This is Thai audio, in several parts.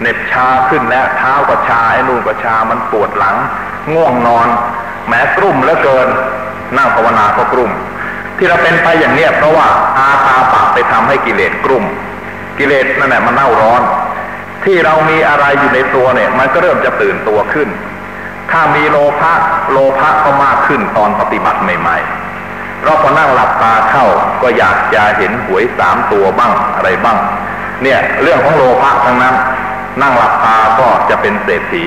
เน็บชาขึ้นแล้วเท้าก็ชาไอ้นู่นก็ชามันปวดหลัง ง่วงนอนแม้กลุ่มเหลือเกินนั่งภาวนาก็กลุ่ม ที่เราเป็นไปอย่างเนี้ยเพราะว่าอาตาปะไปทำให้กิเลสกลุ่ม กิเลสนั่นแหละมันเน่าร้อน ที่เรามีอะไรอยู่ในตัวเนี่ย มันก็เริ่มจะตื่นตัวขึ้น ถ้ามีโลภะโลภะก็มากขึ้นตอนปฏิบัติใหม่ ๆ เราพอนั่งหลับตาเข้าก็อยากจะเห็นหวยสามตัวบ้างอะไรบ้าง เนี่ย เรื่องของโลภะทั้งนั้น นั่งหลับตาก็จะเป็นเศรษฐี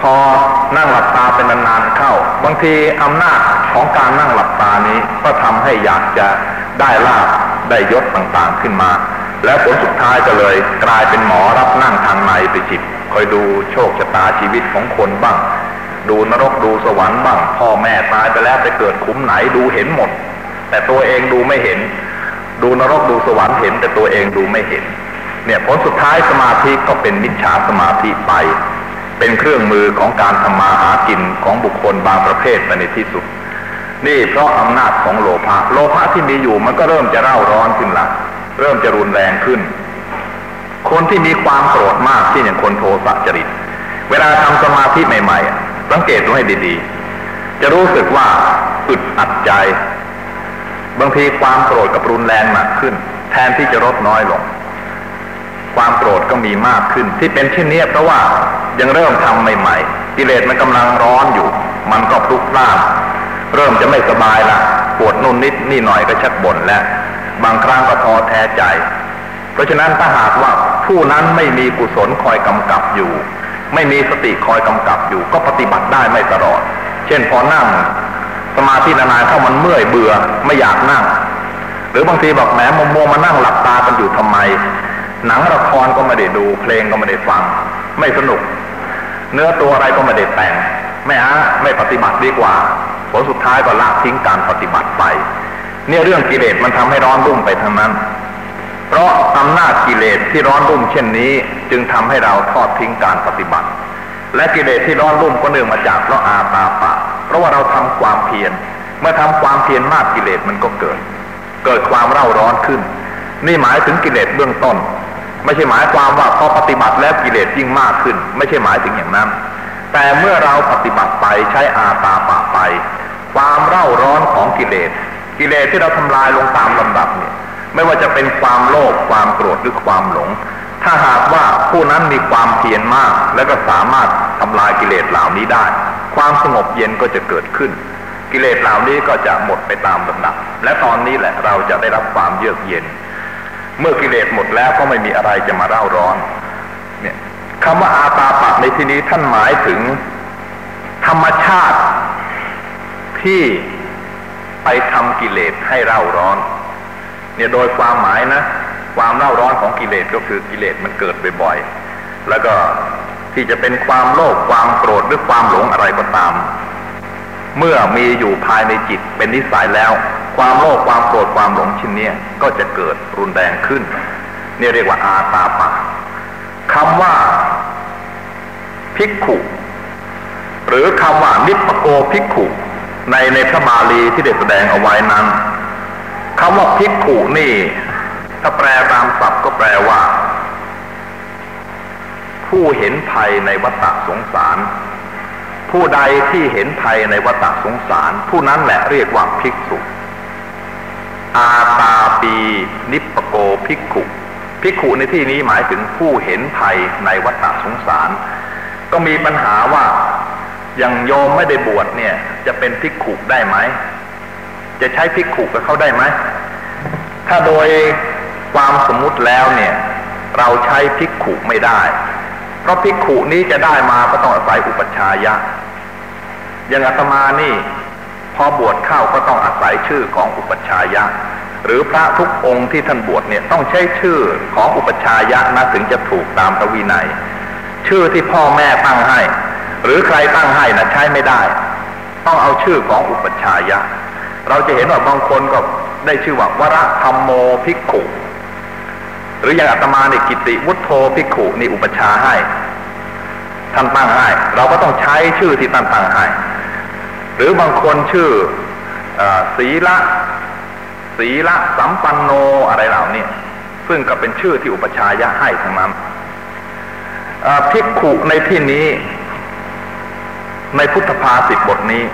พอนั่งหลับตาเป็นนานๆเข้า บางทีอำนาจของการนั่งหลับตานี้ก็ทำให้อยากจะได้ลาบได้ยศต่างๆขึ้นมา และผลสุดท้ายก็เลย กลายเป็นหมอรับนั่งทางในไปจิตคอยดูโชคชะตาชีวิตของคนบ้าง ดูนรกดูสวรรค์บ้าง พ่อแม่ตายไปแล้วไปเกิดคุ้มไหนดูเห็นหมด แต่ตัวเองดูไม่เห็น ดูนรกดูสวรรค์เห็น แต่ตัวเองดูไม่เห็น เนี่ยผลสุดท้ายสมาธิก็เป็นมิจฉาสมาธิไป เป็นเครื่องมือของการทำมาหากินของบุคคลบางประเภทไปในที่สุด นี่เพราะอำนาจของโลภะโลภะที่มีอยู่มันก็เริ่มจะเร่าร้อนขึ้นละเริ่มจะรุนแรงขึ้น คนที่มีความโกรธมากที่อย่างคนโทสะจริต เวลาทำสมาธิใหม่ๆ สังเกตดูให้ดีๆ จะรู้สึกว่าอึดอัดใจ บางทีความโกรธกับรุนแรงมากขึ้น แทนที่จะลดน้อยลง ความโกรธก็มีมากขึ้น ที่เป็นเช่นนี้เพราะว่ายังเริ่มทำใหม่ๆกิเลสมันกำลังร้อนอยู่ มันก็พลุกพล่านเริ่มจะไม่สบายละปวดนุ่นนิดนี่หน่อยก็ชักบ่นแล้วบางครั้งก็ท้อแท้ใจ เพราะฉะนั้นถ้าหากว่าผู้นั้นไม่มีกุศลคอยกำกับอยู่ ไม่มีสติคอยกำกับอยู่ ก็ปฏิบัติได้ไม่ตลอด เช่นพอนั่ง สมาธินานๆเข้ามันเมื่อยเบื่อไม่อยากนั่ง หรือบางทีบอกแหมมมัวมานั่งหลับตากันอยู่ทำไม หนังละครก็ไม่ได้ดู เพลงก็ไม่ได้ฟัง ไม่สนุก เนื้อตัวอะไรก็ไม่ได้แต่ง ไม่ฮะไม่ปฏิบัติดีกว่า ผลสุดท้ายก็ละทิ้งการปฏิบัติไป เนี่ยเรื่องกิเลสมันทำให้ร้อนรุ่มไปทั้งนั้น เพราะอำนาจกิเลสที่ร้อนรุ่มเช่นนี้ จึงทำให้เราทอดทิ้งการปฏิบัติ และกิเลสที่ร้อนรุ่มก็เนื่องมาจากเพราะอาตาปะ เพราะว่าเราทำความเพียร เมื่อทำความเพียรมากกิเลสมันก็เกิด เกิดความเร่าร้อนขึ้น นี่หมายถึงกิเลสเบื้องต้น ไม่ใช่หมายความว่าพอปฏิบัติแล้วกิเลสยิ่งมากขึ้น ไม่ใช่หมายถึงอย่างนั้น แต่เมื่อเราปฏิบัติไปใช้อาตาปะไป ความเร่าร้อนของกิเลส กิเลสที่เราทำลายลงตามลำดับเนี่ย ไม่ว่าจะเป็นความโลภความโกรธหรือความหลง ถ้าหากว่าผู้นั้นมีความเพียรมาก และก็สามารถทำลายกิเลสเหล่านี้ได้ ความสงบเย็นก็จะเกิดขึ้น กิเลสเหล่านี้ก็จะหมดไปตามลำดับ และตอนนี้แหละเราจะได้รับความเยือกเย็น เมื่อกิเลสหมดแล้วก็ไม่มีอะไรจะมาเร่าร้อน เนี่ยคำว่าอาตาปะในที่นี้ท่านหมายถึง ธรรมชาติที่ไปทำกิเลสให้เร่าร้อน เนี่ยโดยความหมายนะ ความเร่าร้อนของกิเลสก็คือกิเลสมันเกิดบ่อยๆ แล้วก็ที่จะเป็นความโลภความโกรธหรือความหลงอะไรก็ตาม เมื่อมีอยู่ภายในจิตเป็นนิสัยแล้ว ความโลภความโกรธความหลงชิ้นนี้ก็จะเกิดรุนแรงขึ้น นี่เรียกว่าอาตาปะคำว่าภิกขุหรือคำว่านิปโกภิกขุ ในในพระบาลีที่ได้แสดงเอาไว้นั้นคำว่าภิกขุนี่ ถ้าแปลตามศัพท์ก็แปลว่า ผู้เห็นภัยในวัฏสงสาร ผู้ใดที่เห็นภัยในวัฏสงสาร ผู้นั้นแหละเรียกว่าภิกษุ อาตาปี นิปโกภิกขุภิกขุในที่นี้หมายถึงผู้เห็นภัยในวัฏสงสาร ก็มีปัญหาว่าอย่างโยมไม่ได้บวชเนี่ย จะเป็นภิกขุได้ไหม จะใช้ภิกขุกับเขาได้ไหม ถ้าโดยความสมมุติแล้วเนี่ย เราใช้ภิกขุไม่ได้ เพราะภิกขุนี้จะได้มาก็ต้องอาศัยอุปชายะอย่างอาตมานี่ พอบวชเข้าก็ต้องอาศัยชื่อของอุปัชายะ หรือพระทุกองค์ที่ท่านบวชเนี่ยต้องใช้ชื่อของอุปัชายะนะถึงจะถูกตามพระวินัย ชื่อที่พ่อแม่ตั้งให้ หรือใครตั้งให้นะ่ะใช้ไม่ได้ ต้องเอาชื่อของอุปัชายะ เราจะเห็นว่าบางคนก็ได้ชื่อว่าวรธรรมโมภิกขุหรืออย่างอาตมาเนี่ยกิติวุฒโธภิกขุนี่อุปชาให้ท่านตั้งให้ เราก็ต้องใช้ชื่อที่ท่านตั้งให้ หรือบางคนชื่ออศีละศีละสัมปันโนอะไรเหล่านี้ซึ่งก็เป็นชื่อที่อุปชายะให้ทั้งนั้นภิกขุในที่นี้ ในพุทธภาษิตบทนี้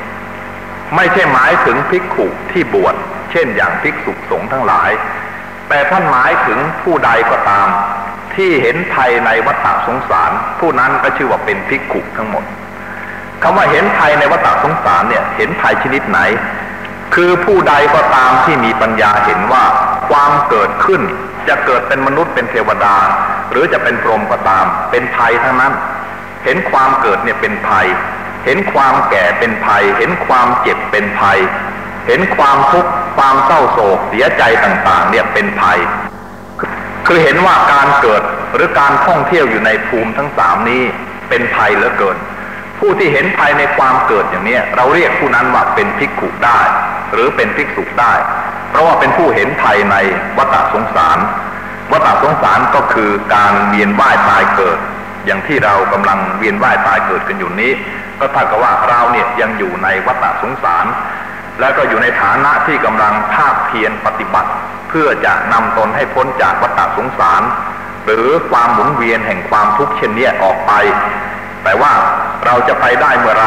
ไม่ใช่หมายถึงภิกขุที่บวชเช่นอย่างภิกษุสงฆ์ทั้งหลาย แต่ท่านหมายถึงผู้ใดก็ตาม ที่เห็นภัยในวัฏสงสาร ผู้นั้นก็ชื่อว่าเป็นภิกขุทั้งหมด คำว่าเห็นภัยในวัฏสงสารเนี่ย เห็นภัยชนิดไหน คือผู้ใดก็ตามที่มีปัญญาเห็นว่าความเกิดขึ้น จะเกิดเป็นมนุษย์เป็นเทวดา หรือจะเป็นพรหมก็ตาม เป็นภัยทั้งนั้น เห็นความเกิดเนี่ยเป็นภัย เห็นความแก่เป็นภัย เห็นความเจ็บเป็นภัย เห็นความทุกข์ความเศร้าโศกเสียใจต่างๆ เนี่ยเป็นภัย คือเห็นว่าการเกิดหรือการท่องเที่ยวอยู่ในภูมิทั้งสามนี้เป็นภัยเหลือเกิน ผู้ที่เห็นภัยในความเกิดอย่างนี้เราเรียกผู้นั้นว่าเป็นภิกขุได้ หรือเป็นภิกษุได้ เพราะว่าเป็นผู้เห็นภัยในวัฏสงสารวัฏสงสารก็คือการเวียนว่ายตายเกิด อย่างที่เรากำลังเวียนว่ายตายเกิดกันอยู่นี้ ก็เท่ากับว่าเราเนี่ยยังอยู่ในวัฏสงสาร แล้วก็อยู่ในฐานะที่กำลังภาคเพียรปฏิบัติ เพื่อจะนำตนให้พ้นจากวัฏสงสาร หรือความหมุนเวียนแห่งความทุกข์เช่นนี้ออกไป แต่ว่าเราจะไปได้เมื่อไร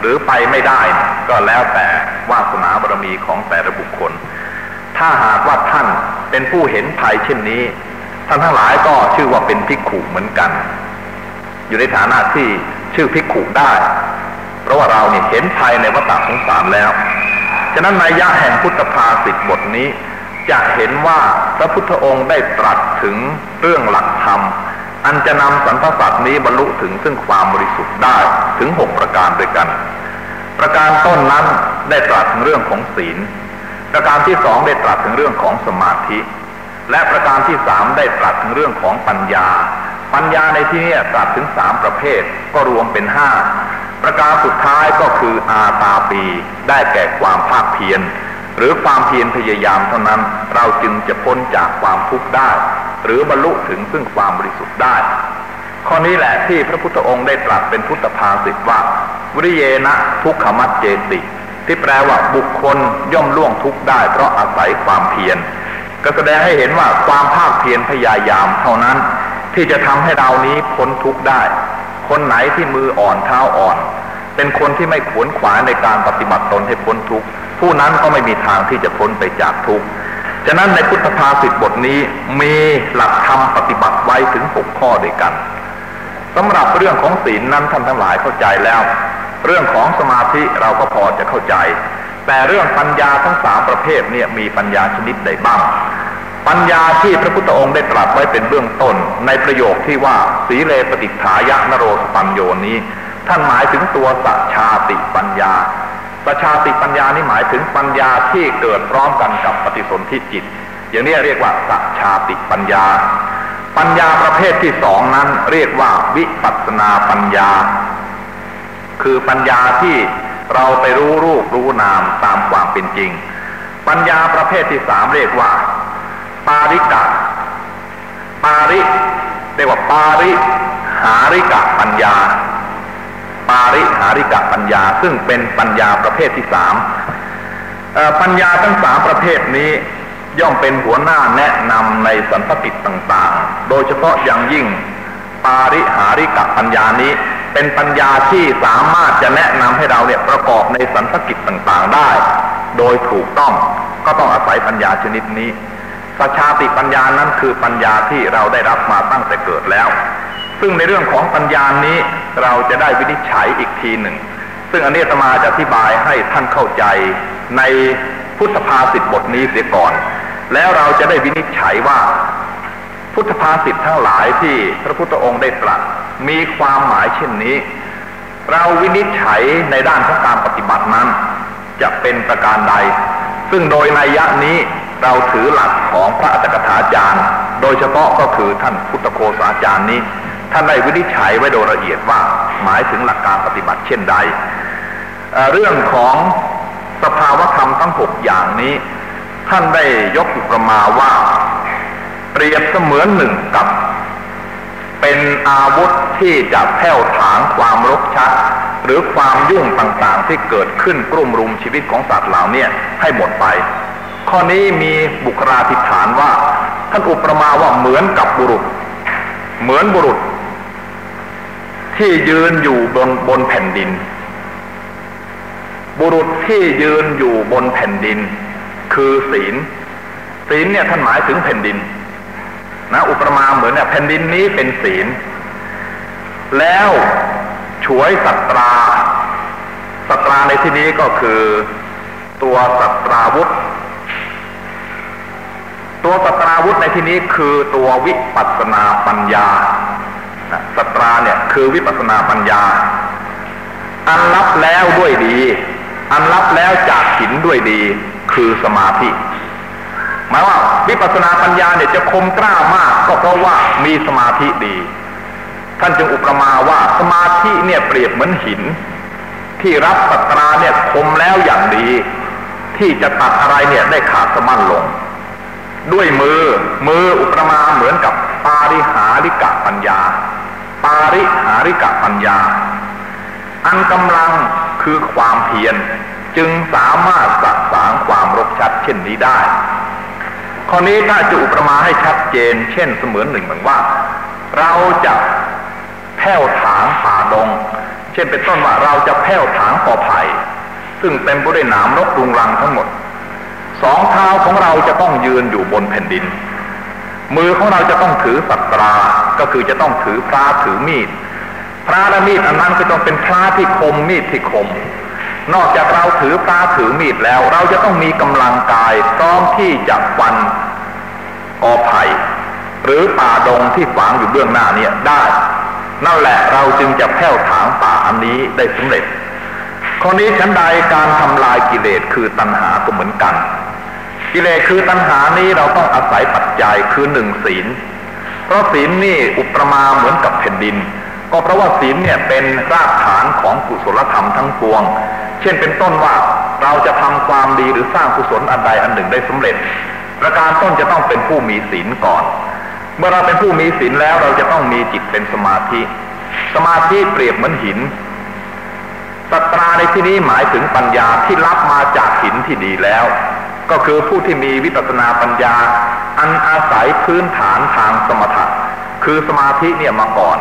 หรือไปไม่ได้ ก็แล้วแต่วาสนาบารมีของแต่ละบุคคล ถ้าหากว่าท่านเป็นผู้เห็นภัยเช่นนี้ ท่านทั้งหลายก็ชื่อว่าเป็นภิกขุเหมือนกัน อยู่ในฐานะที่ชื่อภิกขุได้ เพราะว่าเราเนี่ยเห็นภัยในวัฏสงสารแล้ว ฉะนั้นนัยะแห่งพุทธภาษิตบทนี้จะเห็นว่าพระพุทธองค์ได้ตรัสถึงเรื่องหลักธรรม อันจะนำสรรพสัตว์นี้บรรลุถึงซึ่งความบริสุทธิ์ได้ถึงหกประการด้วยกัน ประการต้นนั้นได้ตรัสถึงเรื่องของศีล ประการที่สองได้ตรัสถึงเรื่องของสมาธิ และประการที่สามได้ตรัสถึงเรื่องของปัญญา ปัญญาในที่นี้ตรัสถึงสามประเภท ก็รวมเป็นห้าประการสุดท้ายก็คืออาตาปีได้แก่ความภาคเพียร หรือความเพียรพยายามเท่านั้นเราจึงจะพ้นจากความทุกข์ได้ หรือบรรลุถึงซึ่งความบริสุทธิ์ได้ ข้อนี้แหละที่พระพุทธองค์ได้ตรัสเป็นพุทธภาษิตว่า วิริเยนะทุกขมัดเจติที่แปลว่าบุคคลย่อมล่วงทุกข์ได้ เพราะอาศัยความเพียรก็แสดงให้เห็นว่าความภาคเพียรพยายามเท่านั้น ที่จะทำให้เรานี้พ้นทุกข์ได้ คนไหนที่มืออ่อนเท้าอ่อน เป็นคนที่ไม่ขวนขวายในการปฏิบัติตนให้พ้นทุกข์ ผู้นั้นก็ไม่มีทางที่จะพ้นไปจากทุกข์ฉะนั้นในพุทธภาษิตบทนี้มีหลักธรรมปฏิบัติไว้ถึงหกข้อด้วยกันสำหรับเรื่องของศีลนั้นท่านทั้งหลายเข้าใจแล้ว เรื่องของสมาธิเราก็พอจะเข้าใจ แต่เรื่องปัญญาทั้งสามประเภทเนี่ยมีปัญญาชนิดใดบ้าง ปัญญาที่พระพุทธองค์ได้ตรัสไว้เป็นเบื้องต้น ในประโยคที่ว่าสีเลปฏิฐายะนโรสปัญโยนี้ ท่านหมายถึงตัวสัจชาติปัญญา สัจชาติปัญญานี้หมายถึงปัญญาที่เกิดพร้อมกันกับปฏิสนธิจิต อย่างนี้เรียกว่าสัชาติปัญญา ปัญญาประเภทที่สองนั้นเรียกว่าวิปัสนาปัญญา คือปัญญาที่เราไปรู้รูปรู้นามตามความเป็นจริง ปัญญาประเภทที่สามเรียกว่า ปาริกะ ปาริ เรียกว่าปาริหาริกะปัญญา ปาริหาริกะปัญญา ซึ่งเป็นปัญญาประเภทที่สามปัญญาทั้งสามประเภทนี้ย่อมเป็นหัวหน้าแนะนำในสันพติต่างๆ โดยเฉพาะอย่างยิ่ง ปาริหาริกะปัญญานี้ เป็นปัญญาที่สามารถจะแนะนำให้เราเนี่ยประกอบในสันสกิจต่างๆได้ โดยถูกต้องก็ต้องอาศัยปัญญาชนิดนี้สชาติปัญญานั้นคือปัญญาที่เราได้รับมาตั้งแต่เกิดแล้ว ซึ่งในเรื่องของปัญญานี้ เราจะได้วินิจฉัยอีกทีหนึ่ง ซึ่งอันนี้ตมาจะอธิบายให้ท่านเข้าใจในพุทธภาษิตบทนี้เสียก่อน แล้วเราจะได้วินิจฉัยว่า พุทธภาษิตทั้งหลายที่พระพุทธองค์ได้ตรัสมีความหมายเช่นนี้ เราวินิจฉัยในด้านของการปฏิบัตินั้น จะเป็นประการใด ซึ่งโดยในยะนี้เราถือหลักของพระอัตถกถาจารย์ โดยเฉพาะก็คือท่านพุทธโคสาจารย์นี้ ท่านได้วินิจฉัยไว้โดยละเอียดว่าหมายถึงหลักการปฏิบัติเช่นใดเเรื่องของสภาวธรรมทั้งหกอย่างนี้ ท่านได้ยกอุปมาว่า เปรียบเสมือนหนึ่งกับ เป็นอาวุธที่จะแผ่วถางความรกชัดหรือความยุ่งต่างๆที่เกิดขึ้นกลุ่มรุมชีวิตของสัตว์เหล่านี้ให้หมดไป ข้อนี้มีบุคลาธิฐานว่า ท่านอุปมาว่าเหมือนกับบุรุษ เหมือนบุรุษ ที่ยืนอยู่บนบนแผ่นดิน บุรุษที่ยืนอยู่บนแผ่นดิน คือศีล ศีลเนี่ยท่านหมายถึงแผ่นดิน นะอุปมาเหมือนเนี่ยแผ่นดินนี้เป็นศีล แล้วฉวยสัตราสัตราในที่นี้ก็คือตัวสัตราวุธ ตัวสัตราวุธในที่นี้คือตัววิปัสนาปัญญา ตราเนี่ยคือวิปัสนาปัญญา อันรับแล้วด้วยดี อันรับแล้วจากหินด้วยดี คือสมาธิหมายว่าวิปัสสนาปัญญาเนี่ยจะคมกล้ามากก็เพราะว่ามีสมาธิดี ท่านจึงอุปมาว่าสมาธิเนี่ยเปรียบเหมือนหิน ที่รับสัตราเนี่ยคมแล้วอย่างดี ที่จะตัดอะไรเนี่ยได้ขาดสมั่นลง ด้วยมือมืออุปมาเหมือนกับปาริหาริกะปัญญา ปาริหาริกะปัญญา อันกำลังคือความเพียรจึงสามารถสักสางความรบชัดเช่นนี้ได้ ข้อนี้ถ้าจะอุปมาให้ชัดเจน เช่นเสมือนหนึ่งเหมือนว่า เราจะแผ่วถางป่าดง เช่นเป็นต้นว่าเราจะแผ่วถางปอไผ่ซึ่งเต็มไปด้วยหนามรกรุงรังทั้งหมด สองเท้าของเราจะต้องยืนอยู่บนแผ่นดิน มือของเราจะต้องถือสัตรา ก็คือจะต้องถือพระถือมีด พระและมีดอันนั้นก็ต้องเป็นพระที่คมมีดที่คม นอกจากเราถือพระถือมีดแล้ว เราจะต้องมีกำลังกายพร้อมที่จะฟันออไผ่หรือป่าดงที่ฝังอยู่เบื้องหน้าเนี่ยได้ นั่นแหละเราจึงจะแผ่วถางป่าอันนี้ได้สำเร็จข้อนี้ชั้นใดการทำลายกิเลสคือตัณหาก็เหมือนกัน กิเลสคือตัณหานี้เราต้องอาศัยปัจจัยคือหนึ่งศีล เพราะศีลนี่อุปมาเหมือนกับแผ่นดิน ก็เพราะว่าศีลเนี่ยเป็นรากฐานของกุศลธรรมทั้งปวง เช่นเป็นต้นว่าเราจะทำความดีหรือสร้างกุศลอันใดอันหนึ่งได้สำเร็จ ประการต้นจะต้องเป็นผู้มีศีลก่อน เมื่อเราเป็นผู้มีศีลแล้วเราจะต้องมีจิตเป็นสมาธิ สมาธิเปรียบเหมือนหินสัตราในที่นี้หมายถึงปัญญาที่รับมาจากหินที่ดีแล้ว ก็คือผู้ที่มีวิปัสสนาปัญญา อันอาศัยพื้นฐานทางสมถะ คือสมาธิเนี่ยมาก่อน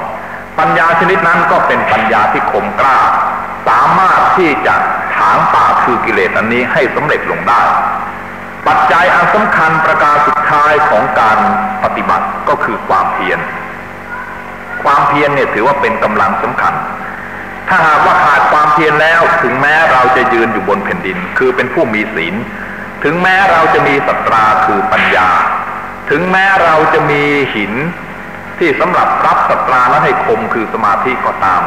ปัญญาชนิดนั้นก็เป็นปัญญาที่คมกล้า สามารถที่จะถางป่าคือกิเลสอันนี้ให้สำเร็จลงได้ ปัจจัยอันสำคัญประการสุดท้ายของการปฏิบัติก็คือความเพียร ความเพียรเนี่ยถือว่าเป็นกำลังสำคัญถ้าหากว่าขาดความเพียรแล้วถึงแม้เราจะยืนอยู่บนแผ่นดิน คือเป็นผู้มีศีล ถึงแม้เราจะมีสัตราคือปัญญา ถึงแม้เราจะมีหินที่สำหรับรับสัตราและให้คมคือสมาธิก็ตาม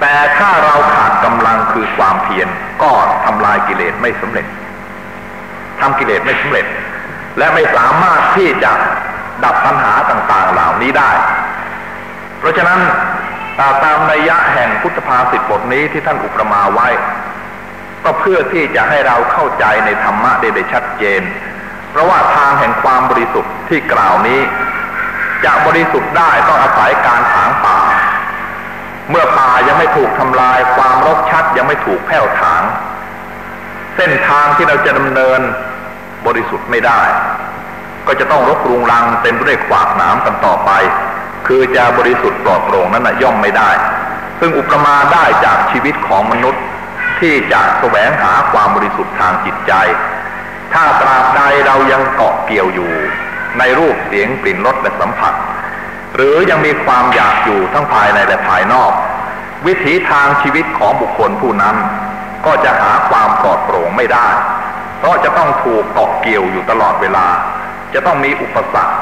แต่ถ้าเราขาดกำลังคือความเพียรก็ทำลายกิเลสไม่สำเร็จทำกิเลสไม่สำเร็จ และไม่สามารถที่จะดับปัญหาต่างๆเหล่านี้ได้ เพราะฉะนั้นตามนัยยะแห่งพุทธภาษิตบทนี้ที่ท่านอุปมาไว้ ก็เพื่อที่จะให้เราเข้าใจในธรรมะได้ชัดเจน เพราะว่าทางแห่งความบริสุทธิ์ที่กล่าวนี้ จะบริสุทธิ์ได้ต้องอาศัยการถางป่า เมื่อป่ายังไม่ถูกทำลายความรกชัดยังไม่ถูกแผ่วถาง เส้นทางที่เราจะดำเนินบริสุทธิ์ไม่ได้ ก็จะต้องรบรุงรังเต็มด้วยขวากหนามกันต่อไป คือจะบริสุทธิ์ปลอดโปร่งนั้นนะย่อมไม่ได้ ซึ่งอุปมาได้จากชีวิตของมนุษย์ ที่จะแสวงหาความบริสุทธิ์ทางจิตใจ ถ้าตราบใดเรายังเกาะเกี่ยวอยู่ ในรูปเสียงกลิ่นรสและสัมผัส หรือยังมีความอยากอยู่ทั้งภายในและภายนอก วิถีทางชีวิตของบุคคลผู้นั้น ก็จะหาความปลอดโปร่งไม่ได้ เพราะจะต้องถูกเกาะเกี่ยวอยู่ตลอดเวลา จะต้องมีอุปสรรค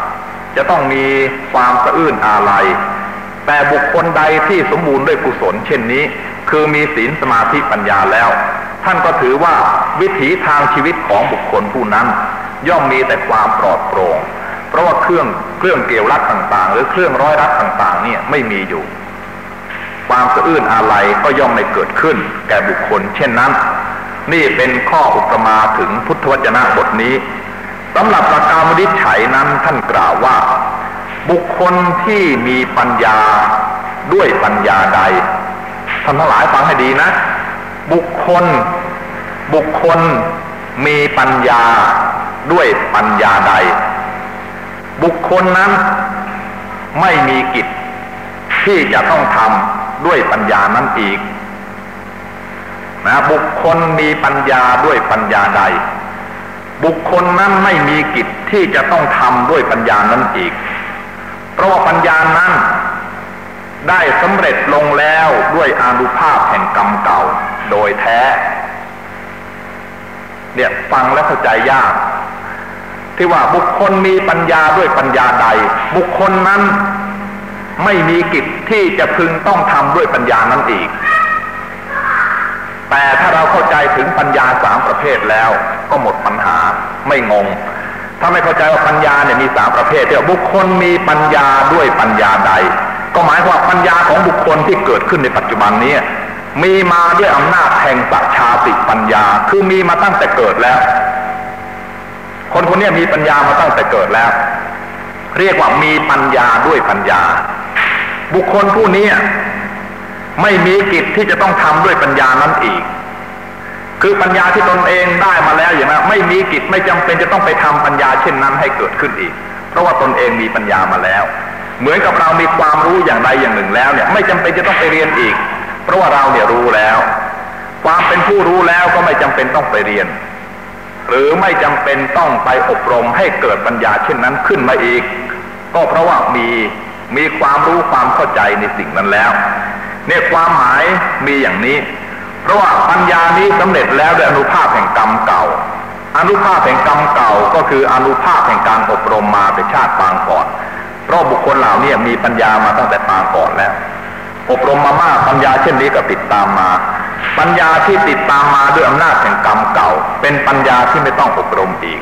จะต้องมีความสะอื้นอาลัยแต่บุคคลใดที่สมบูรณ์ด้วยกุศลเช่นนี้ คือมีศีลสมาธิปัญญาแล้ว ท่านก็ถือว่าวิถีทางชีวิตของบุคคลผู้นั้น ย่อมมีแต่ความปลอดโปร่งเพราะว่าเครื่องเครื่องเกี่ยวรัดต่างๆ หรือเครื่องร้อยรัดต่างๆ เนี่ยไม่มีอยู่ ความสะอื้นอาลัยก็ย่อมไม่เกิดขึ้น แก่บุคคล เช่นนั้น นี่เป็นข้ออุปมาถึงพุทธวจนะบทนี้สำหรับประการมดิฉัยนั้นท่านกล่าวว่า บุคคลที่มีปัญญาด้วยปัญญาใด ท่านทั้งหลายฟังให้ดีนะ บุคคล บุคคลมีปัญญาด้วยปัญญาใด บุคคลนั้นไม่มีกิจที่จะต้องทำด้วยปัญญานั้นอีกนะบุคคลมีปัญญาด้วยปัญญาใด บุคคลนั้นไม่มีกิจที่จะต้องทำด้วยปัญญานั้นอีก เพราะว่าปัญญานั้น ได้สำเร็จลงแล้วด้วยอานุภาพแห่งกรรมเก่า โดยแท้ เนี่ยฟังแล้วเข้าใจยาก ที่ว่าบุคคลมีปัญญาด้วยปัญญาใด บุคคลนั้นไม่มีกิจที่จะพึงต้องทำด้วยปัญญานั้นอีก แต่ถ้าเราเข้าใจถึงปัญญาสามประเภทแล้ว ก็หมดปัญหาไม่งง ถ้าไม่เข้าใจว่าปัญญาเนี่ยมีสามประเภทเดียวบุคคลมีปัญญาด้วยปัญญาใด ก็หมายความปัญญาของบุคคลที่เกิดขึ้นในปัจจุบันนี้ มีมาด้วยอำนาจแห่งสัจชาติปัญญา คือมีมาตั้งแต่เกิดแล้ว คนคนนี้มีปัญญามาตั้งแต่เกิดแล้ว เรียกว่ามีปัญญาด้วยปัญญา บุคคลผู้นี้ไม่มีกิจที่จะต้องทำด้วยปัญญานั้นอีก คือปัญญาที่ตนเองได้มาแล้วอย่างนั้นไม่มีกิจไม่จำเป็นจะต้องไปทำปัญญาเช่นนั้นให้เกิดขึ้นอีก เพราะว่าตนเองมีปัญญามาแล้ว เหมือนกับเรามีความรู้อย่างใดอย่างหนึ่งแล้วเนี่ย ไม่จำเป็นจะต้องไปเรียนอีก เพราะว่าเราเนี่ยรู้แล้ว ความเป็นผู้รู้แล้วก็ไม่จำเป็นต้องไปเรียน หรือไม่จำเป็นต้องไปอบรมให้เกิดปัญญาเช่นนั้นขึ้นมาอีก ก็เพราะว่ามีมีความรู้ความเข้าใจในสิ่งนั้นแล้วเนี่ยความหมายมีอย่างนี้ เพราะว่าปัญญานี้สำเร็จแล้วด้วยอนุภาพแห่งกรรมเก่า อนุภาพแห่งกรรมเก่าก็คืออนุภาพแห่งการอบรมมาแต่ชาติปางก่อน เพราะบุคคลเหล่านี้มีปัญญามาตั้งแต่ปางก่อนแล้ว อบรมมามากปัญญาเช่นนี้ก็ติดตามมา ปัญญาที่ติดตามมาด้วยอำนาจแห่งกรรมเก่า เป็นปัญญาที่ไม่ต้องอบรมอีก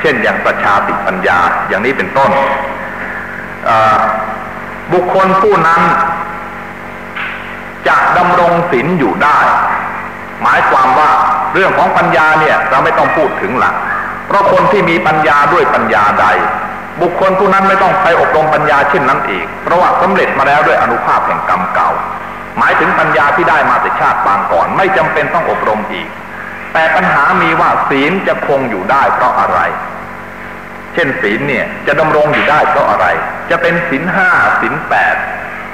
เช่นอย่างประชาติปัญญาอย่างนี้เป็นต้น บุคคลผู้นั้นจะดำรงศีลอยู่ได้ หมายความว่าเรื่องของปัญญาเนี่ยเราไม่ต้องพูดถึงหลักเพราะคนที่มีปัญญาด้วยปัญญาใด บุคคลผู้นั้นไม่ต้องไปอบรมปัญญาเช่นนั้นอีก เพราะว่าสำเร็จมาแล้วด้วยอนุภาพแห่งกรรมเก่า หมายถึงปัญญาที่ได้มาแต่ชาติปางก่อน ไม่จำเป็นต้องอบรมอีก แต่ปัญหามีว่าศีลจะคงอยู่ได้เพราะอะไร เช่นศีลเนี่ยจะดำรงอยู่ได้เพราะอะไร จะเป็นศีลห้าศีลแปด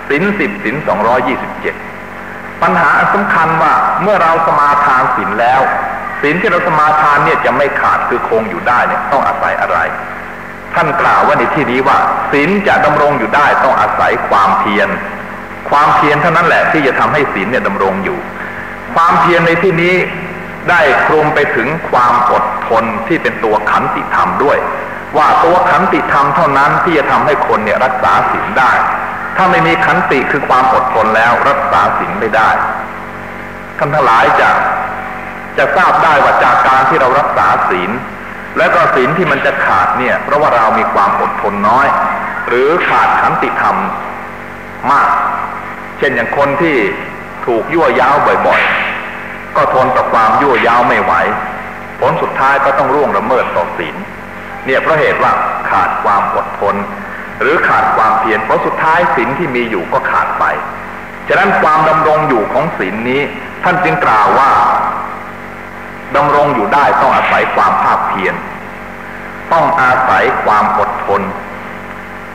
ศีลสิบศีลสองร้อยี่สิบเจ็ดปัญหาสำคัญว่าเมื่อเราสมาทานศีลแล้วศีลที่เราสมาทานเนี่ยจะไม่ขาดคือคงอยู่ได้เนี่ยต้องอาศัยอะไร ท่านกล่าวว่าในที่นี้ว่าศีลจะดำรงอยู่ได้ต้องอาศัยความเพียร ความเพียรเท่านั้นแหละที่จะทำให้ศีลเนี่ยดำรงอยู่ ความเพียรในที่นี้ได้คลุมไปถึงความอดทนที่เป็นตัวขันติธรรมด้วย ว่าตัวขันติธรรมเท่านั้นที่จะทำให้คนเนี่ยรักษาศีลได้ ถ้าไม่มีขันติคือความอดทนแล้วรักษาศีลไม่ได้ท่านทั้งหลายจะจะทราบได้ว่าจากการที่เรารักษาศีล และก็ศีลที่มันจะขาดเนี่ยเพราะว่าเรามีความอดทนน้อย หรือขาดขันติธรรมมาก เช่นอย่างคนที่ถูกยั่วย้าวบ่อยๆ ก็ทนต่อความยั่วย้าวไม่ไหว ผลสุดท้ายก็ต้องร่วงละเมิดต่อศีลเนี่ยเพราะเหตุว่าขาดความอดทน หรือขาดความเพียรเพราะสุดท้ายศีลที่มีอยู่ก็ขาดไป ฉะนั้นความดำรงอยู่ของศีลนี้ ท่านจึงกล่าวว่า ดำรงอยู่ได้ต้องอาศัยความภาคเพียร ต้องอาศัยความอดทน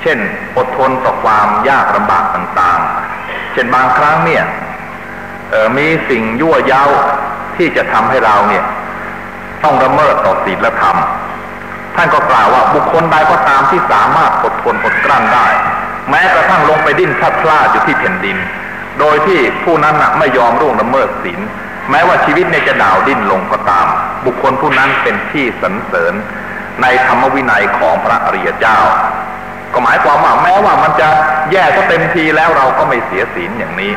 เช่น อดทนต่อความยากลำบากต่างๆ เช่นบางครั้งเนี่ยมีสิ่งยั่วเย้าที่จะทำให้เราเนี่ย ต้องละเมิดต่อศีลธรรม ท่านก็กล่าวว่าบุคคลใดก็ตามที่สามารถอดทนอดกลั้นได้ แม้กระทั่งลงไปดิ้นพลาดพลาดอยู่ที่แผ่นดิน โดยที่ผู้นั้นไม่ยอมร่วงละเมิดศีล แม้ว่าชีวิตเนี่ยจะดาวดิ้นลงก็ตาม บุคคลผู้นั้นเป็นที่สรรเสริญในธรรมวินัยของพระอริยเจ้า ก็หมายความว่าแม้ว่ามันจะแย่ก็เต็มทีแล้วเราก็ไม่เสียศีลอย่างนี้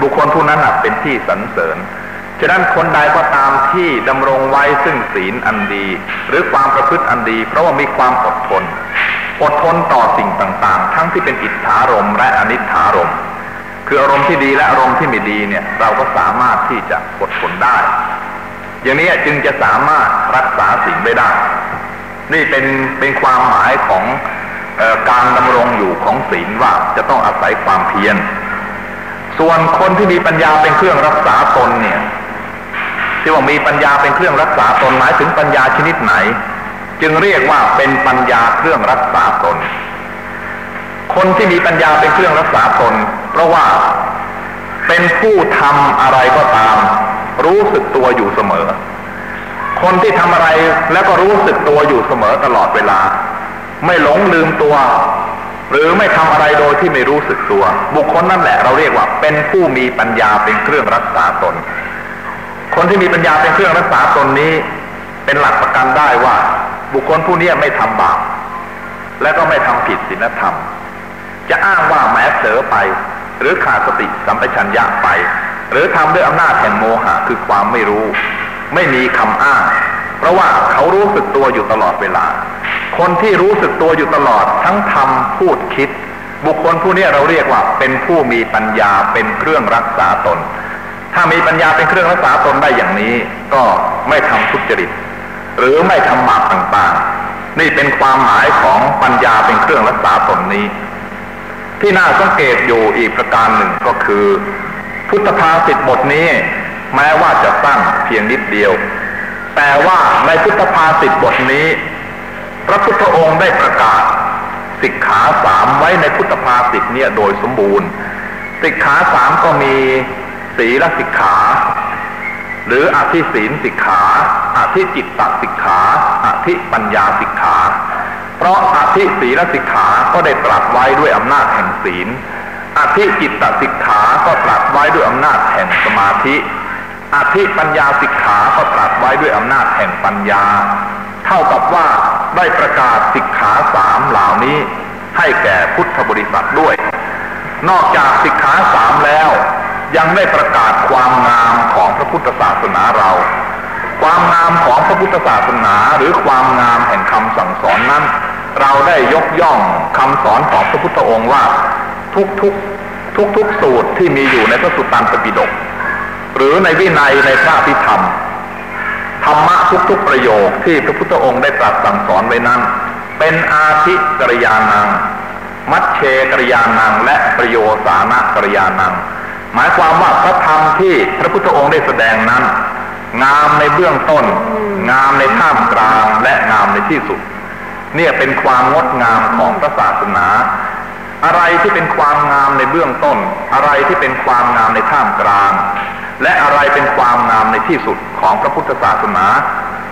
บุคคลผู้นั้นเป็นที่สรรเสริญฉะนั้นคนใดก็ตามที่ดำรงไว้ซึ่งศีลอันดี หรือความประพฤติอันดี เพราะว่ามีความอดทน อดทนต่อสิ่งต่างๆ ทั้งที่เป็นอิทธารมและอนิถารม คืออารมณ์ที่ดีและอารมณ์ที่ไม่ดีเนี่ย เราก็สามารถที่จะอดทนได้ อย่างนี้จึงจะสามารถรักษาสิ่งไว้ได้ นี่เป็นเป็นความหมายของออการดำรงอยู่ของศีลว่าจะต้องอาศัยความเพียร ส่วนคนที่มีปัญญาเป็นเครื่องรักษาตนเนี่ยที่ว่ามีปัญญาเป็นเครื่องรักษาตนหมายถึงปัญญาชนิดไหน จึงเรียกว่าเป็นปัญญาเครื่องรักษาตน คนที่มีปัญญาเป็นเครื่องรักษาตน เพราะว่าเป็นผู้ทำอะไรก็ตาม รู้สึกตัวอยู่เสมอ คนที่ทำอะไรแล้วก็รู้สึกตัวอยู่เสมอตลอดเวลา ไม่หลงลืมตัว หรือไม่ทำอะไรโดยที่ไม่รู้สึกตัว บุคคลนั่นแหละเราเรียกว่า เป็นผู้มีปัญญาเป็นเครื่องรักษาตน คนที่มีปัญญาเป็นเครื่องรักษาตนนี้ เป็นหลักประกันได้ว่า บุคคลผู้นี้ไม่ทำบาปและก็ไม่ทำผิดศีลธรรม จะอ้างว่าแม้เผลอไป หรือขาดสติสัมปชัญญะไป หรือทำด้วยอำนาจแห่งโมหะคือความไม่รู้ ไม่มีคำอ้าง เพราะว่าเขารู้สึกตัวอยู่ตลอดเวลา คนที่รู้สึกตัวอยู่ตลอดทั้งทำพูดคิด บุคคลผู้นี้เราเรียกว่า เป็นผู้มีปัญญาเป็นเครื่องรักษาตน ถ้ามีปัญญาเป็นเครื่องรักษาตนได้อย่างนี้ ก็ไม่ทำทุจริต หรือไม่ทำบาปต่างๆ นี่เป็นความหมายของปัญญาเป็นเครื่องรักษาตนนี้ ที่น่าสังเกตอยู่อีกประการหนึ่งก็คือ พุทธภาษิตบทนี้ แม้ว่าจะสั้นเพียงนิดเดียว แต่ว่าในพุทธภาษิตบทนี้ พระพุทธองค์ได้ประกาศสิกขาสามไว้ในพุทธภาษิตเนี่ยโดยสมบูรณ์ สิกขาสามก็มีศีลสิกขา หรืออธิศีลสิกขาอธิจิตตสิกขาอธิปัญญาสิกขา ราะอธิศีลสิกขา ก็ได้ตรัสไว้ด้วยอำนาจแห่งศีล อธิจิตตสิกขา ก็ตรัสไว้ด้วยอำนาจแห่งสมาธิ อธิปัญญาสิกขา ก็ตรัสไว้ด้วยอำนาจแห่งปัญญา เท่ากับว่าได้ประกาศสิกขาสามเหล่านี้ ให้แก่พุทธบริษัทด้วย นอกจากสิกขาสามแล้ว ยังได้ประกาศความงามของพระพุทธศาสนาเราความงามของพระพุทธศาสนาหรือความงามแห่งคำสั่งสอนนั้น เราได้ยกย่องคำสอนของพระพุทธองค์ว่าทุกทุกทุกทุกสูตรที่มีอยู่ในพระสุตตันตปิฎกหรือในวินัยในพระพิธรรมธรรมะทุกๆประโยคที่พระพุทธองค์ได้ตรัสสั่งสอนไว้นั้น เป็นอาทิกริยานัง มัชเชกริยานัง และประโยสานะกริยานัง หมายความว่าพระธรรมที่พระพุทธองค์ได้แสดงนั้น งามในเบื้องต้น งามในท่ามกลางและงามในที่สุด เนี่ยเป็นความงดงามของพระศาสนา อะไรที่เป็นความงามในเบื้องต้น อะไรที่เป็นความงามในท่ามกลาง และอะไรเป็นความงามในที่สุดของพระพุทธศาสนา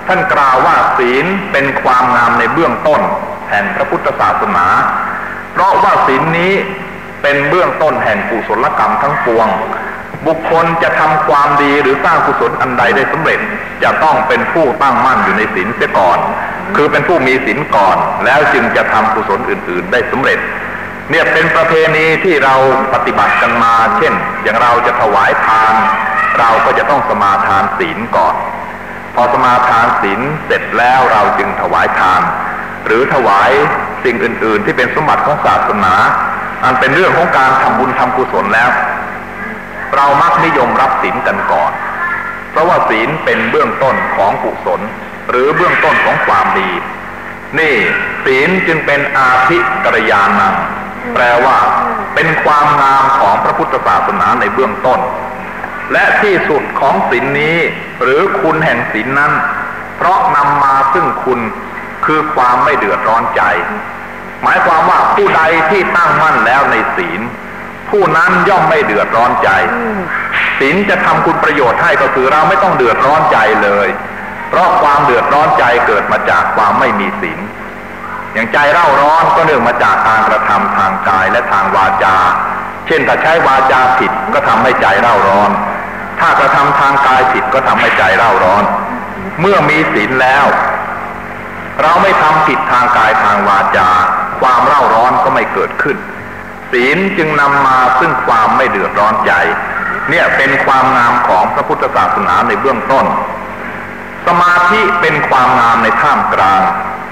ท่านกล่าวว่าศีลเป็นความงามในเบื้องต้น แห่งพระพุทธศาสนา เพราะว่าศีลนี้เป็นเบื้องต้นแห่งกุศลกรรมทั้งปวง บุคคลจะทำความดีหรือสร้างกุศลอันใดได้สำเร็จ จะต้องเป็นผู้ตั้งมั่นอยู่ในศีลเสียก่อน คือเป็นผู้มีศีลก่อน แล้วจึงจะทำกุศลอื่น ๆ ได้สำเร็จ เนี่ยเป็นประเพณีที่เราปฏิบัติกันมา เช่น อย่างเราจะถวายทาน เราก็จะต้องสมาทานศีลก่อน พอสมาทานศีลเสร็จแล้วเราจึงถวายทาน หรือถวายสิ่งอื่น ๆ ที่เป็นสมบัติของศาสนา อันเป็นเรื่องของการทำบุญทำกุศลแล้ว เรามักนิยมรับศีลกันก่อน เพราะว่าศีลเป็นเบื้องต้นของกุศล หรือเบื้องต้นของความดี นี่ศีลจึงเป็นอาธิกรยานัง แปลว่า เป็นความงามของพระพุทธศาสนาในเบื้องต้น และที่สุดของศีลนี้ หรือคุณแห่งศีลนั้น เพราะนำมาซึ่งคุณคือความไม่เดือดร้อนใจ หมายความว่าผู้ใดที่ตั้งมั่นแล้วในศีล ผู้นั้นย่อมไม่เดือดร้อนใจศีลจะทำคุณประโยชน์ให้ก็คือเราไม่ต้องเดือดร้อนใจเลย เพราะความเดือดร้อนใจเกิดมาจากความไม่มีศีลอย่างใจเร่าร้อนก็เนื่องมาจากการกระทำทางกายและทางวาจา เช่นถ้าใช้วาจาผิดก็ทำให้ใจเร่าร้อน ถ้ากระทำทางกายผิดก็ทำให้ใจเร่าร้อน เมื่อมีศีลแล้ว เราไม่ทำผิดทางกายทางวาจา ความเร่าร้อนก็ไม่เกิดขึ้น ศีลจึงนำมาซึ่งความไม่เดือดร้อนใจ เนี่ยเป็นความงามของพระพุทธศาสนาในเบื้องต้น สมาธิเป็นความงามในท่ามกลาง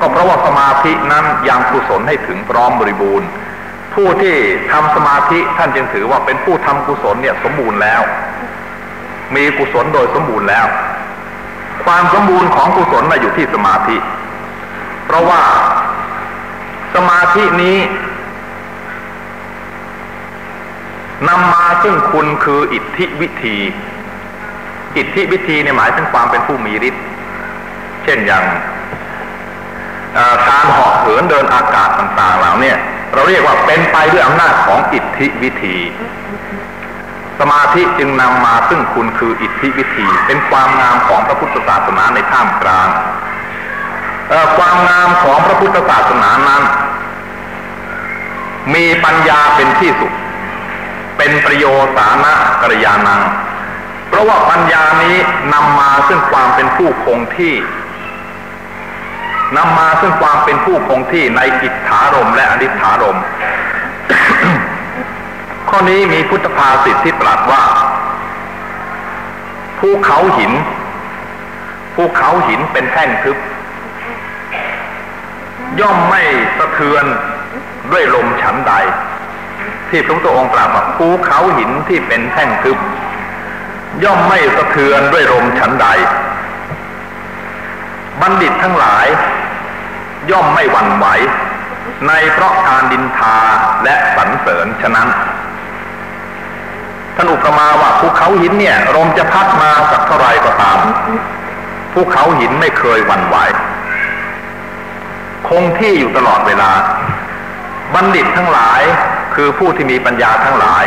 ก็เพราะว่าสมาธินั้นยังกุศลให้ถึงพร้อมบริบูรณ์ ผู้ที่ทำสมาธิท่านจึงถือว่าเป็นผู้ทำกุศลเนี่ยสมบูรณ์แล้ว มีกุศลโดยสมบูรณ์แล้ว ความสมบูรณ์ของกุศลมาอยู่ที่สมาธิ เพราะว่าสมาธินี้นำมาซึ่งคุณคืออิทธิวิธี อิทธิวิธีเนี่ยหมายถึงความเป็นผู้มีฤทธิ์เช่นอย่างการเหาะเหินเดินอากาศต่างๆเหล่านี้เราเรียกว่าเป็นไปด้วยอำนาจของอิทธิวิธี สมาธิจึงนำมาซึ่งคุณคืออิทธิวิธี เป็นความงามของพระพุทธศาสนาในท่ามกลางความงามของพระพุทธศาสนานั้น มีปัญญาเป็นที่สุด เป็นประโยชน์สานะกริยานัง เพราะว่าปัญญานี้นำมาซึ่งความเป็นผู้คงที่นำมาซึ่งความเป็นผู้คงที่ในอิทธารมและอนิธารม ข้อนี้มีพุทธภาษิตที่ตรัสว่าภูเขาหินภูเขาหินเป็นแท่งทึบ ย่อมไม่สะเทือนด้วยลมฉันใด ที่พระพุทธองค์ตรัสว่าภูเขาหินที่เป็นแท่งทึบ ย่อมไม่สะเทือนด้วยลมฉันใด บัณฑิตทั้งหลาย ย่อมไม่หวั่นไหว ในเพราะการดินทาและสรรเสริญฉะนั้นท่านอุปมาว่าภูเขาหินเนี่ยลมจะพัดมาสักเท่าไรก็ตามภูเขาหินไม่เคยหวั่นไหว คงที่อยู่ตลอดเวลา บัณฑิตทั้งหลาย คือผู้ที่มีปัญญาทั้งหลาย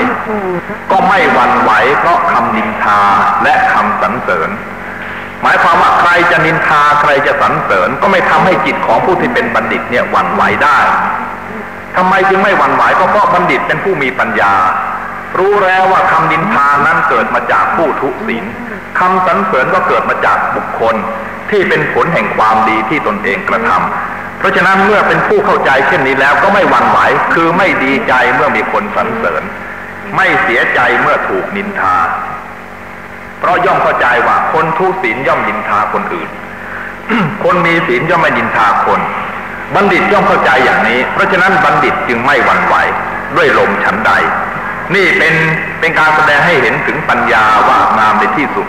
ก็ไม่หวั่นไหวเพราะคำนินทาและคำสรรเสริญ หมายความว่าใครจะนินทาใครจะสรรเสริญ ก็ไม่ทำให้จิตของผู้ที่เป็นบัณฑิตเนี่ยหวั่นไหวได้ทำไมจึงไม่หวั่นไหวก็เพราะบัณฑิตเป็นผู้มีปัญญา รู้แล้วว่าคำดินทานั้นเกิดมาจากผู้ทุศีลคำสรรเสริญก็เกิดมาจากบุคคลที่เป็นผลแห่งความดีที่ตนเองกระทำ เพราะฉะนั้นเมื่อเป็นผู้เข้าใจเช่นนี้แล้วก็ไม่หวั่นไหว คือไม่ดีใจเมื่อมีคนสรรเสริญ ไม่เสียใจเมื่อถูกนินทา เพราะย่อมเข้าใจว่าคนทุศีลย่อมนินทาคนอื่น คนมีศีลย่อมไม่นินทาคน บัณฑิตย่อมเข้าใจอย่างนี้ เพราะฉะนั้นบัณฑิตจึงไม่หวั่นไหวด้วยลมฉันใด นี่เป็นเป็นการแสดงให้เห็นถึงปัญญาว่างามในที่สุด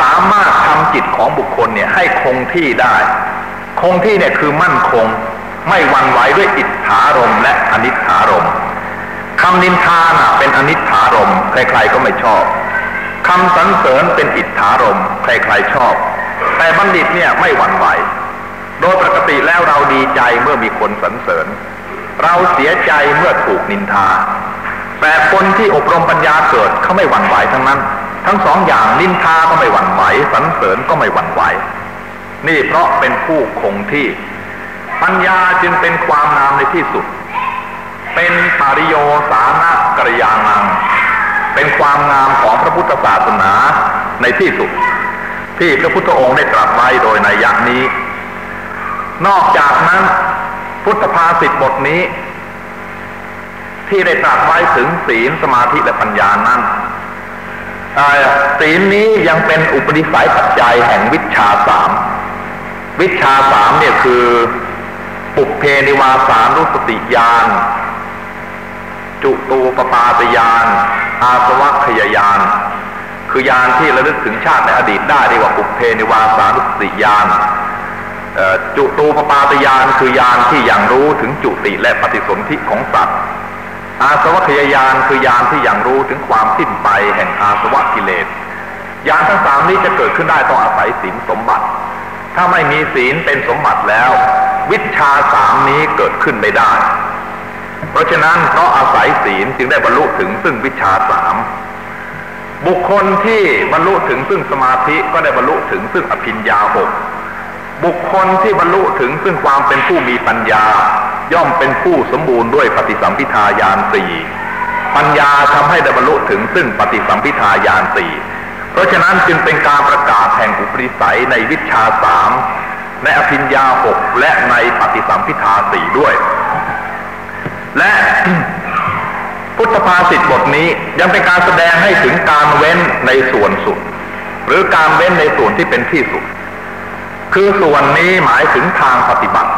สามารถทำจิตของบุคคลเนี่ยให้คงที่ได้ คงที่เนี่ยคือมั่นคง ไม่หวั่นไหวด้วยอิทธารมและอนิถารมคำนินทาน่ะเป็นอนิถารมใครๆก็ไม่ชอบคำสรรเสริญเป็นอิทธารมใครๆชอบ แต่บัณฑิตเนี่ยไม่หวั่นไหว โดยปกติแล้วเราดีใจเมื่อมีคนสรรเสริญ เราเสียใจเมื่อถูกนินทา แต่คนที่อบรมปัญญาเกิดเขาไม่หวั่นไหวทั้งนั้น ทั้งสองอย่างนินทาก็ไม่หวั่นไหวสรรเสริญก็ไม่หวั่นไหว นี่เพราะเป็นผู้คงที่ ปัญญาจึงเป็นความงามในที่สุด เป็นปริโยสานะกริยานัง เป็นความงามของพระพุทธศาสนาในที่สุด ที่พระพุทธองค์ได้ตรัสไว้โดยในยักนี้ นอกจากนั้นพุทธภาษิตบทนี้ ที่ได้ตรัสไว้ถึงศีลสมาธิและปัญญานั้นศีลนี้ยังเป็นอุปนิสัยปัจจัยแห่งวิชาสาม วิชาสามเนี่ยคือ ปุเพนิวาสานุสติญาณจุตูปปาตยาน อาสวัคยายาน คือยานที่ระลึกถึงชาติในอดีตได้เรียกว่าปุเพนิวาสานุสติญาณจุตูปปาตยานคือยานที่ยังรู้ถึงจุติและปฏิสนธิของสัตว์ อาสวะขยายานคือยานที่ยังรู้ถึงความสิ้นไปแห่งอาสวะกิเลสยานทั้งสามนี้จะเกิดขึ้นได้ต้องอาศัยศีลสมบัติ ถ้าไม่มีศีลเป็นสมบัติแล้ว วิชาสามนี้เกิดขึ้นไม่ได้ เพราะฉะนั้นเพราะอาศัยศีลจึงได้บรรลุถึงซึ่งวิชาสามบุคคลที่บรรลุถึงซึ่งสมาธิก็ได้บรรลุถึงซึ่งอภิญญาหกบุคคลที่บรรลุถึงซึ่งความเป็นผู้มีปัญญา ย่อมเป็นผู้สมบูรณ์ด้วยปฏิสัมพิทายานสี่ปัญญาทำให้ได้บรรลุถึงซึ่งปฏิสัมพิทายานสี่ เพราะฉะนั้นจึงเป็นการประกาศแห่งอุปริสัยในวิชาสามในอภิญญาหกและในปฏิสัมพิทาสี่ด้วย และพุทธภาษิตบทนี้ยังเป็นการแสดงให้ถึงการเว้นในส่วนสุด หรือการเว้นในส่วนที่เป็นที่สุด คือส่วนนี้หมายถึงทางปฏิบัติ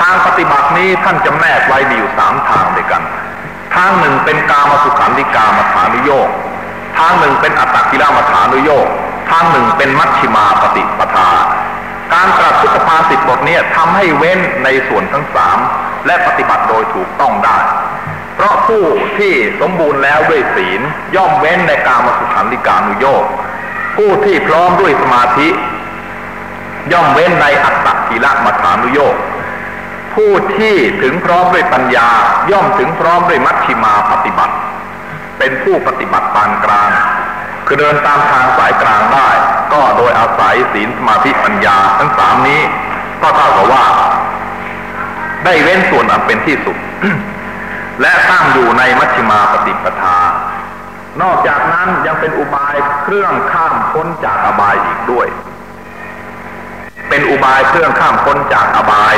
ทางปฏิบัตินี้ท่านจำแนกไว้มีอยู่สามทางด้วยกัน ทางหนึ่งเป็นกามสุขันธิกามฐานุโยก ทางหนึ่งเป็นอัตตกิรามฐานุโยกทางหนึ่งเป็นมัชชิมาปฏิปทา การตรัสพุทธภาษิตบทนี้ทำให้เว้นในส่วนทั้งสามและปฏิบัติโดยถูกต้องได้ เพราะผู้ที่สมบูรณ์แล้วด้วยศีลย่อมเว้นในการมสุขันธิกานุโยกผู้ที่พร้อมด้วยสมาธิ ย่อมเว้นในอัตตกิรมัฐานุโยกผู้ที่ถึงพร้อมด้วยปัญญาย่อมถึงพร้อมด้วยมัชชิมาปฏิบัติ เป็นผู้ปฏิบัติปานกลาง คือเดินตามทางสายกลางได้ ก็โดยอาศัยศีลสมาธิปัญญาทั้งสามนี้ ก็เท่ากับว่า ได้เว้นส่วนอันเป็นที่สุด และตั้งอยู่ในมัชฌิมาปฏิปทา นอกจากนั้นยังเป็นอุบายเครื่องข้ามพ้นจากอบายอีกด้วย เป็นอุบายเครื่องข้ามพ้นจากอบาย